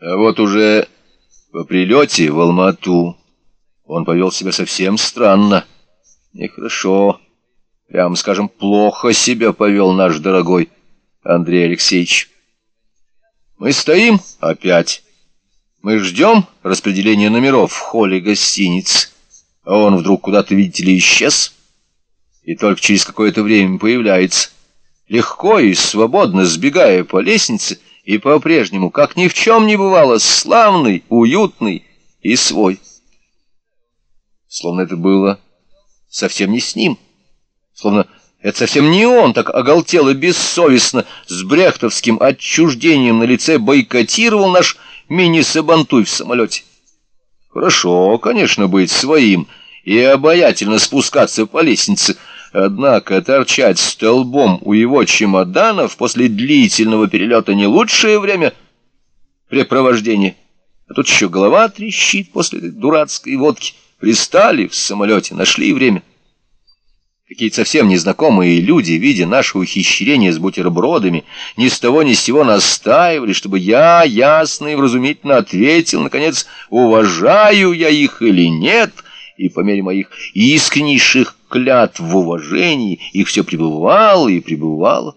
А вот уже по прилете в Алмату он повел себя совсем странно. Нехорошо, прямо скажем, плохо себя повел наш дорогой Андрей Алексеевич. Мы стоим опять. Мы ждем распределения номеров в холле гостиниц. А он вдруг куда-то, видите ли, исчез. И только через какое-то время появляется. Легко и свободно сбегая по лестнице, и по-прежнему, как ни в чем не бывало, славный, уютный и свой. Словно это было совсем не с ним. Словно это совсем не он так оголтело бессовестно с брехтовским отчуждением на лице бойкотировал наш мини-сабантуй в самолете. Хорошо, конечно, быть своим и обаятельно спускаться по лестнице, Однако торчать столбом у его чемоданов после длительного перелета не лучшее время препровождения. А тут еще голова трещит после дурацкой водки. Пристали в самолете, нашли время. Какие-то совсем незнакомые люди, видя наше ухищрение с бутербродами, ни с того ни с сего настаивали, чтобы я ясно и вразумительно ответил, наконец, уважаю я их или нет, и по мере моих искреннейших клятв в уважении, их все пребывало и пребывало.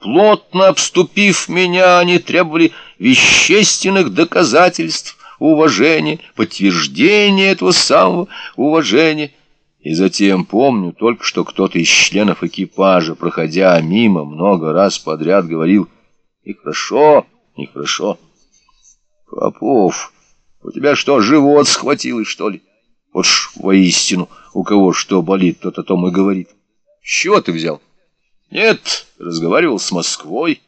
Плотно обступив меня, они требовали вещественных доказательств уважения, подтверждения этого самого уважения. И затем помню только, что кто-то из членов экипажа, проходя мимо, много раз подряд говорил «Нехорошо, нехорошо». «Попов, у тебя что, живот схватилось, что ли?» Вот ж воистину, у кого что болит, тот о том и говорит. С чего ты взял? Нет, разговаривал с Москвой.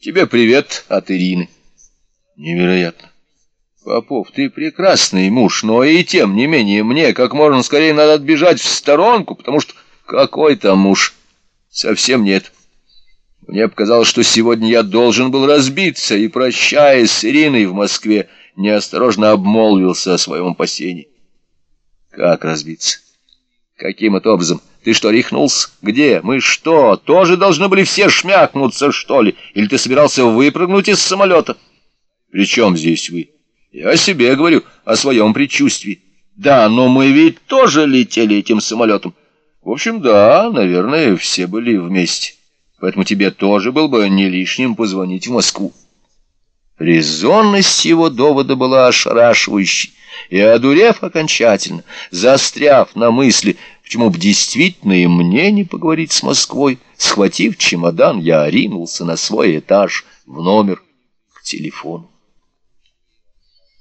Тебе привет от Ирины. Невероятно. Попов, ты прекрасный муж, но и тем не менее мне как можно скорее надо отбежать в сторонку, потому что какой там муж? Совсем нет. Мне показалось, что сегодня я должен был разбиться, и, прощаясь с Ириной в Москве, неосторожно обмолвился о своем опасении. Как разбиться? Каким это образом? Ты что, рехнулся? Где? Мы что, тоже должны были все шмякнуться, что ли? Или ты собирался выпрыгнуть из самолета? При чем здесь вы? Я себе говорю, о своем предчувствии. Да, но мы ведь тоже летели этим самолетом. В общем, да, наверное, все были вместе. Поэтому тебе тоже был бы не лишним позвонить в Москву. Резонность его довода была ошарашивающей и, одурев окончательно, застряв на мысли, почему бы действительно и мне не поговорить с Москвой, схватив чемодан, я ринулся на свой этаж в номер к телефону.